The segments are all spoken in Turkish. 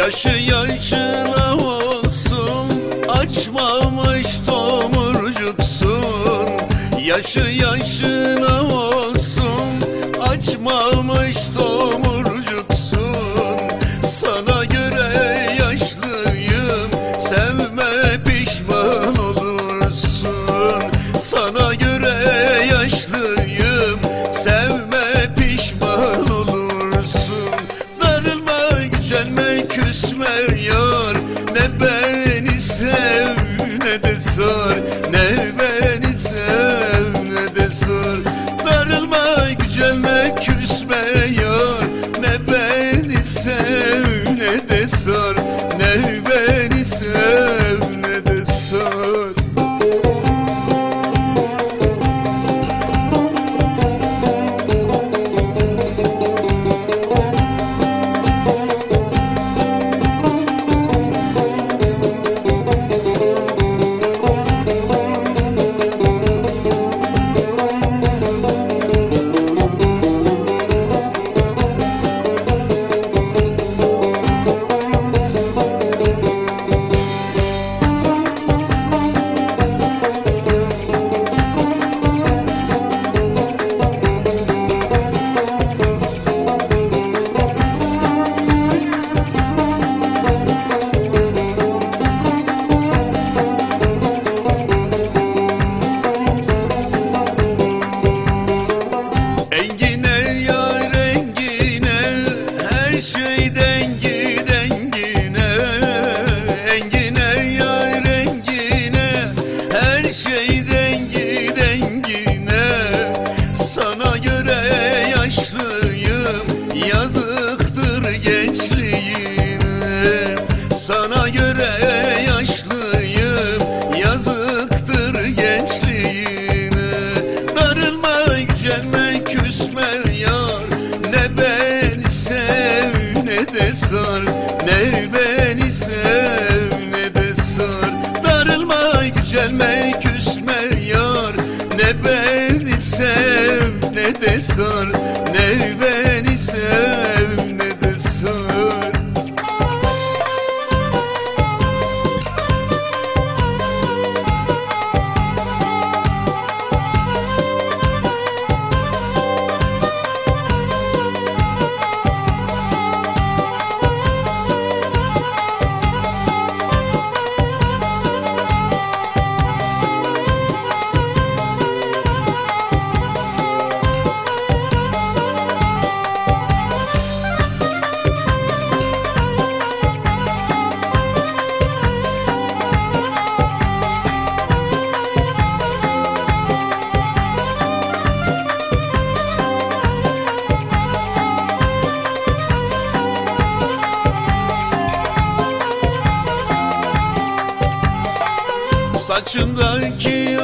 Yaşı yaşına olsun Açmamış tomurcuksun. Yaşı yaşına olsun Açmamış tomurcuksun. Sana göre yaşlıyım Sevme pişman You. Ne de sar Ne beni sev ne de sar. Darılma gücenme küsme yar. Ne beni sev ne de sar. Ne beni sev Saçındaki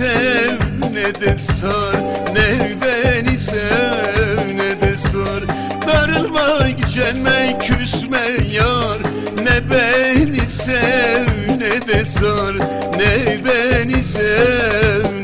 sev ne de sar Ne beni sev ne de sar Darılma gücenme küsme yar Ne beni sev ne de sar Ne beni sev